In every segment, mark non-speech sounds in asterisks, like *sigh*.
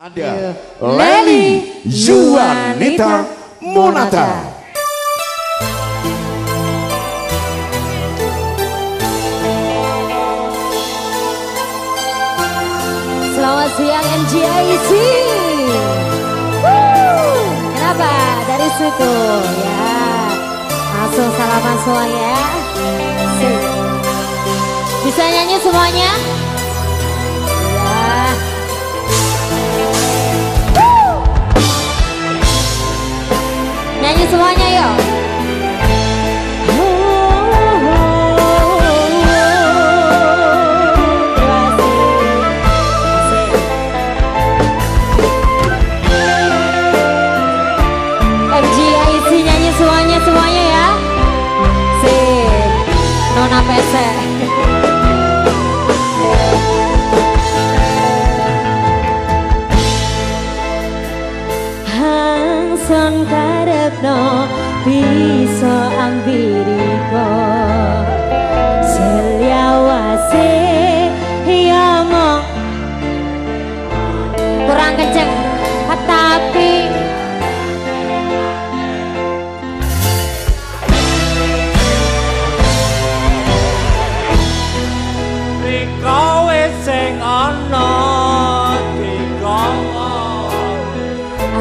Ada Leli Juanita Monata. Selamat siang NGIC. Kenapa? Dari situ ya. Langsung salaman semuanya. Bisa nyanyi semuanya? Nona pesek. Hangson karepno bisa ambiriko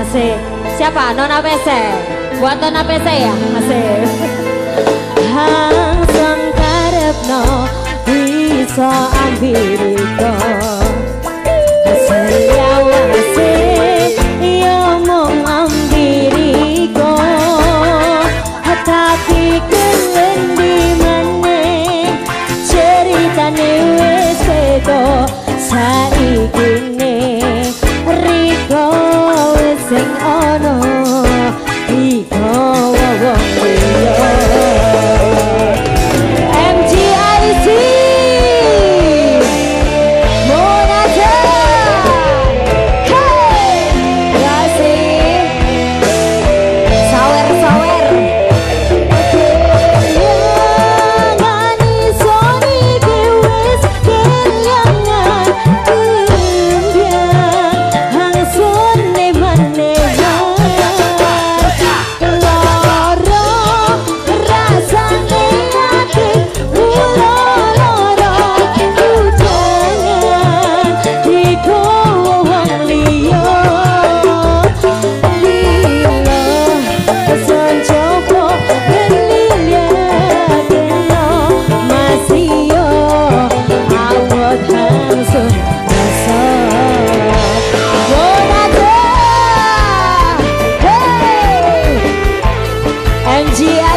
Asik. Siapa? Nona PC. Buat Nona PC ya? Asik. *laughs* Hangson karepno bisa ambiriko dia